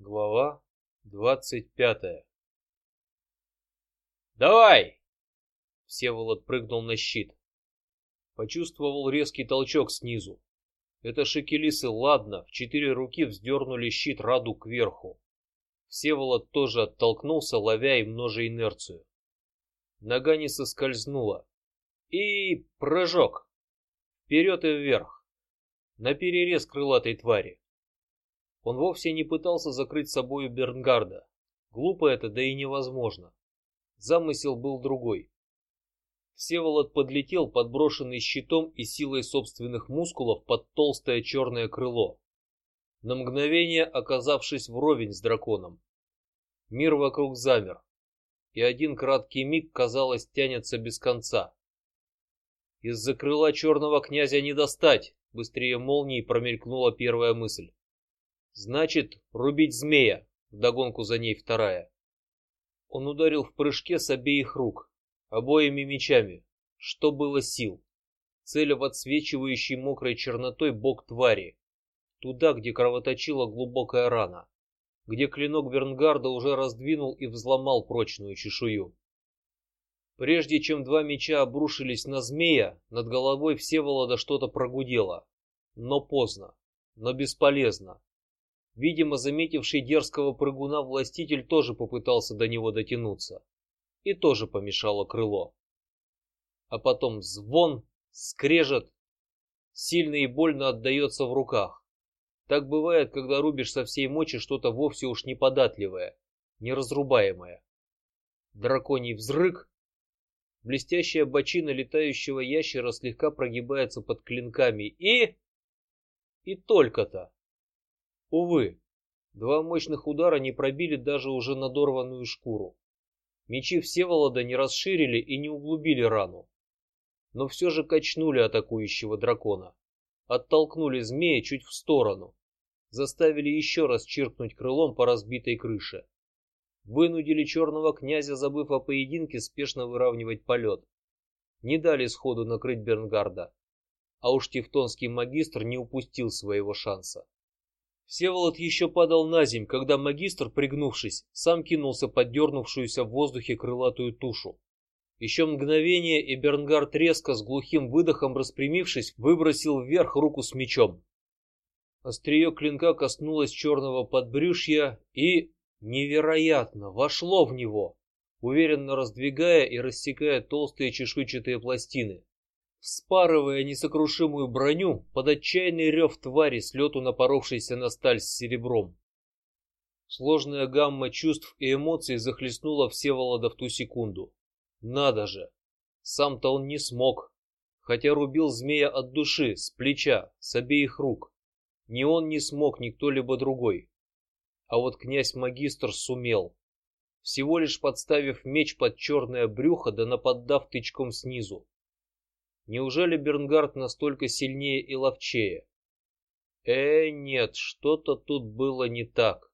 Глава двадцать пятая. Давай! Всеволод прыгнул на щит. Почувствовал резкий толчок снизу. Это шекелисы ладно в четыре руки вздернули щит Раду кверху. Всеволод тоже оттолкнулся, ловя и множа инерцию. Нога не соскользнула. И прыжок вперед и вверх, на перерез крылатой твари. Он вовсе не пытался закрыть собою Бернгарда. Глупо это, да и невозможно. Замысел был другой. Всеволод подлетел, подброшенный щитом и силой собственных мускулов под толстое черное крыло, на мгновение оказавшись вровень с драконом. Мир вокруг замер, и один краткий миг, казалось, тянется без конца. Из-за крыла черного князя не достать. Быстрее молнии промелькнула первая мысль. Значит, рубить змея. Вдогонку за ней вторая. Он ударил в прыжке с обеих рук, обоими мечами, что было сил, целя в отсвечивающий мокрой чернотой бок твари, туда, где кровоточила глубокая рана, где клинок Вернгарда уже раздвинул и взломал прочную чешую. Прежде чем два меча обрушились на змея, над головой Всеволода что-то прогудело, но поздно, но бесполезно. Видимо, заметивший дерзкого прыгуна властитель тоже попытался до него дотянуться, и тоже помешало крыло. А потом звон, скрежет, сильно и больно отдается в руках. Так бывает, когда рубишь со всей мочи что-то вовсе уж неподатливое, неразрубаемое. Драконий взрык, блестящая бочина летающего ящера слегка прогибается под клинками и и только-то. Увы, два мощных удара не пробили даже уже надорванную шкуру. Мечи Всеволода не расширили и не углубили рану, но все же качнули атакующего дракона, оттолкнули змея чуть в сторону, заставили еще раз чиркнуть крылом по разбитой крыше, вынудили черного князя, забыв о поединке, спешно выравнивать полет, не дали сходу накрыть Бернгарда, а уж тевтонский магистр не упустил своего шанса. Всеволод еще падал на земь, когда магистр, пригнувшись, сам кинулся под дернувшуюся в воздухе крылатую тушу. Еще мгновение, и Бернгард резко с глухим выдохом распрямившись, выбросил вверх руку с мечом. Острие клинка коснулось черного подбрюшья и невероятно вошло в него, уверенно раздвигая и рассекая толстые чешуйчатые пластины вспарывая несокрушимую броню под отчаянный рев твари с лету напоровшейся на сталь с серебром. Сложная гамма чувств и эмоций захлестнула Всеволода в ту секунду. Надо же, сам-то он не смог, хотя рубил змея от души, с плеча, с обеих рук. Ни он не смог, ни кто-либо другой. А вот князь магистр сумел, всего лишь подставив меч под черное брюхо, да наподдав тычком снизу. Неужели Бернгард настолько сильнее и ловчее? Э, нет, что-то тут было не так.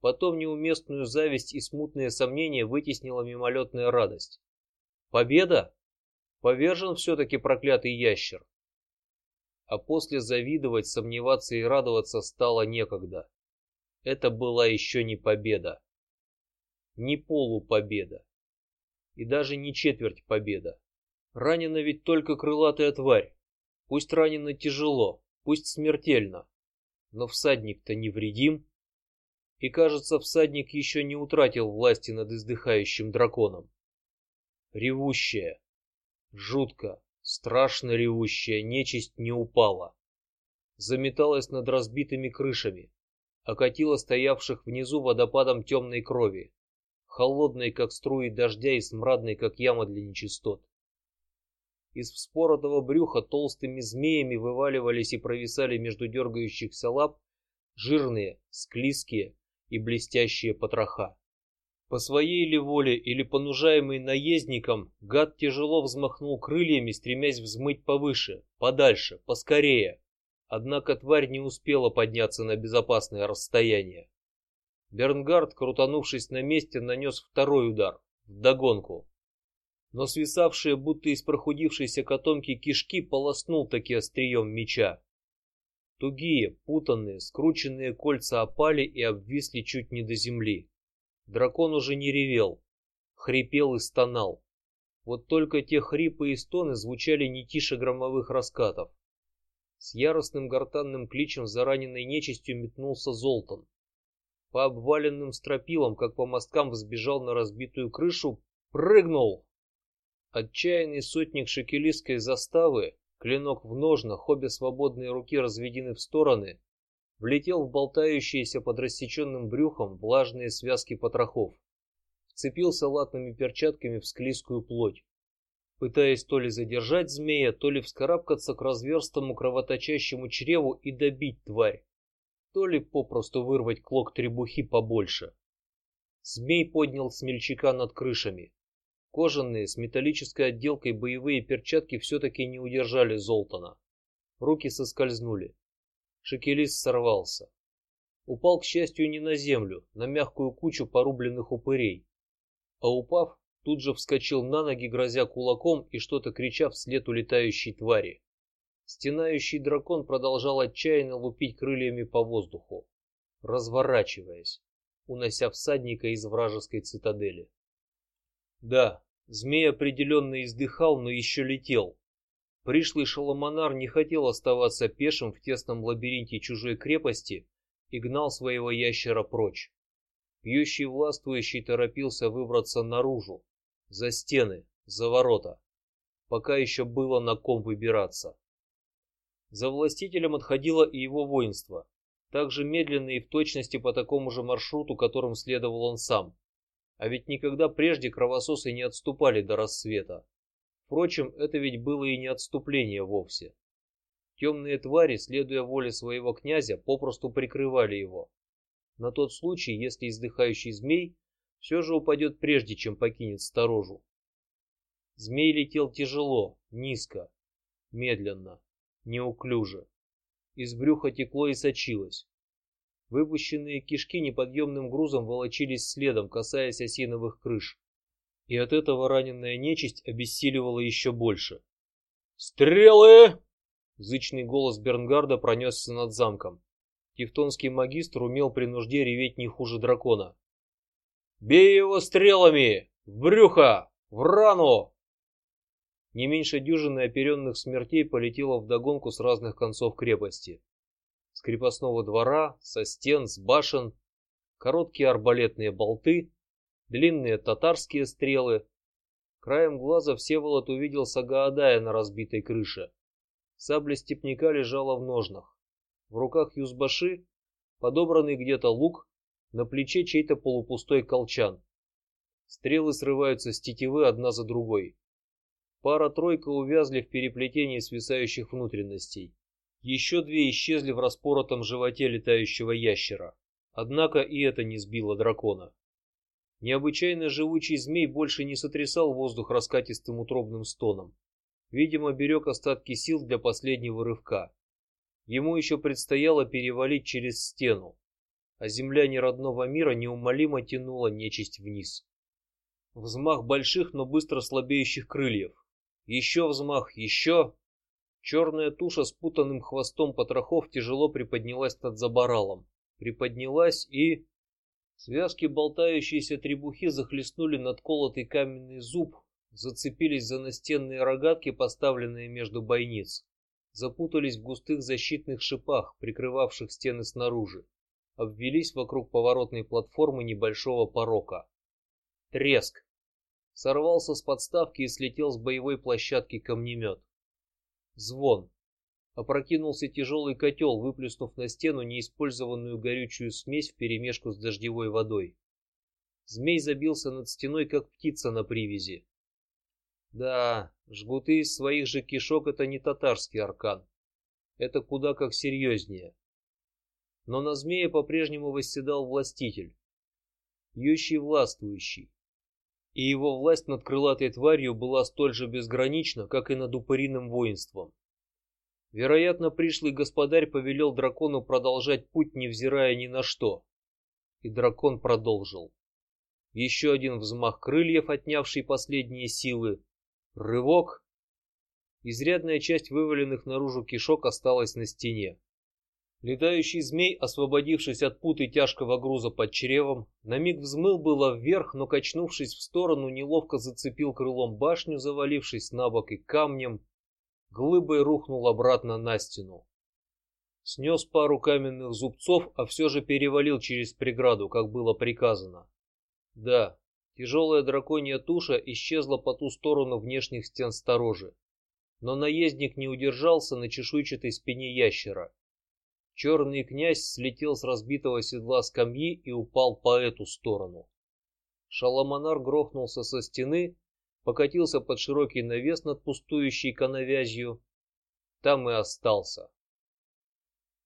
Потом неуместную зависть и смутные сомнения вытеснила мимолетная радость. Победа? Повержен все-таки проклятый ящер. А после завидовать, сомневаться и радоваться стало некогда. Это была еще не победа, не полупобеда и даже не четверть победа. Ранена ведь только крылатая тварь. Пусть ранена тяжело, пусть смертельно, но всадник-то невредим. И кажется, всадник еще не утратил власти над издыхающим драконом. Ревущая, жутко, страшно ревущая нечисть не упала, заметалась над разбитыми крышами, окатила стоявших внизу водопадом темной крови, холодной как струи дождя и смрадной как яма для нечистот. Из вспоротого брюха толстыми змеями вываливались и провисали между дергающихся лап жирные, склизкие и блестящие потроха. По своей ли воле или понужаемый наездником, гад тяжело взмахнул крыльями, стремясь взмыть повыше, подальше, поскорее. Однако тварь не успела подняться на безопасное расстояние. Бернгард, крутанувшись на месте, нанес второй удар в догонку но свисавшие будто из прохудившейся котомки кишки полоснул таки острием меча. Тугие, путанные, скрученные кольца опали и обвисли чуть не до земли. Дракон уже не ревел, хрипел и стонал. Вот только те хрипы и стоны звучали не тише громовых раскатов. С яростным гортанным кличем за раненой нечистью метнулся Золтан. По обваленным стропилам, как по мосткам, взбежал на разбитую крышу, прыгнул. Отчаянный сотник шекелистской заставы, клинок в ножнах, обе свободные руки разведены в стороны, влетел в болтающиеся под рассеченным брюхом влажные связки потрохов вцепился латными перчатками в склизкую плоть, пытаясь то ли задержать змея, то ли вскарабкаться к разверстому кровоточащему чреву и добить тварь, то ли попросту вырвать клок требухи побольше. Змей поднял смельчака над крышами. Кожаные с металлической отделкой боевые перчатки все-таки не удержали Золтана. Руки соскользнули. Шекелист сорвался. Упал, к счастью, не на землю, на мягкую кучу порубленных упырей, а упав, тут же вскочил на ноги, грозя кулаком и что-то крича вслед улетающей твари. Стенающий дракон продолжал отчаянно лупить крыльями по воздуху, разворачиваясь, унося всадника из вражеской цитадели. Да, змей определенно издыхал, но еще летел. Пришлый Шаломанар не хотел оставаться пешим в тесном лабиринте чужой крепости и гнал своего ящера прочь. Пьющий властвующий торопился выбраться наружу, за стены, за ворота, пока еще было на ком выбираться. За властителем отходило и его воинство, также медленно и в точности по такому же маршруту, которым следовал он сам. А ведь никогда прежде кровососы не отступали до рассвета. Впрочем, это ведь было и не отступление вовсе. Темные твари, следуя воле своего князя, попросту прикрывали его, на тот случай, если издыхающий змей все же упадет прежде, чем покинет сторожу. Змей летел тяжело, низко, медленно, неуклюже. Из брюха текло и сочилось. Выпущенные кишки неподъемным грузом волочились следом, касаясь осиновых крыш. И от этого раненая нечисть обессиливала еще больше. Стрелы! Зычный голос Бернгарда пронесся над замком. Тевтонский магистр умел при нужде реветь не хуже дракона. Бей его стрелами в брюхо, в рану! Не меньше дюжины оперенных смертей полетело в догонку с разных концов крепости. С крепостного двора, со стен, с башен, короткие арбалетные болты, длинные татарские стрелы. Краем глаза Всеволод увидел Сагаадая на разбитой крыше. Сабля степняка лежала в ножнах. В руках юзбаши подобранный где-то лук, на плече чей-то полупустой колчан. Стрелы срываются с тетивы одна за другой. Пара-тройка увязли в переплетении свисающих внутренностей. Еще две исчезли в распоротом животе летающего ящера. Однако и это не сбило дракона. Необычайно живучий змей больше не сотрясал воздух раскатистым утробным стоном. Видимо, берег остатки сил для последнего рывка. Ему еще предстояло перевалить через стену, а земля неродного мира неумолимо тянула нечисть вниз. Взмах больших, но быстро слабеющих крыльев. Еще взмах, еще. Черная туша с путанным хвостом потрохов тяжело приподнялась над забаралом, приподнялась и связки болтающиеся требухи захлестнули надколотый каменный зуб, зацепились за настенные рогатки, поставленные между бойниц запутались в густых защитных шипах, прикрывавших стены снаружи, обвелись вокруг поворотной платформы небольшого порока. Треск. Сорвался с подставки и слетел с боевой площадки камнемет. Звон. Опрокинулся тяжелый котел, выплеснув на стену неиспользованную горючую смесь вперемешку с дождевой водой. Змей забился над стеной, как птица на привязи. Да, жгуты из своих же кишок это не татарский аркан. Это куда как серьезнее. Но на змея по-прежнему восседал властитель, ющий властвующий, и его власть над крылатой тварью была столь же безгранична, как и над упыриным воинством. Вероятно, пришлый господарь повелел дракону продолжать путь, невзирая ни на что, и дракон продолжил. Еще один взмах крыльев, отнявший последние силы, Рывок. Изрядная часть вываленных наружу кишок осталась на стене. Летающий змей, освободившись от путы тяжкого груза под чревом, на миг взмыл было вверх, но качнувшись в сторону, неловко зацепил крылом башню, завалившись на бок и камнем, глыбой рухнул обратно на стену. Снес пару каменных зубцов, а все же перевалил через преграду, как было приказано. Да, тяжелая драконья туша исчезла по ту сторону внешних стен сторожи, но наездник не удержался на чешуйчатой спине ящера. Черный князь слетел с разбитого седла скамьи и упал по эту сторону. Шаламанар грохнулся со стены, покатился под широкий навес над пустующей коновязью, там и остался.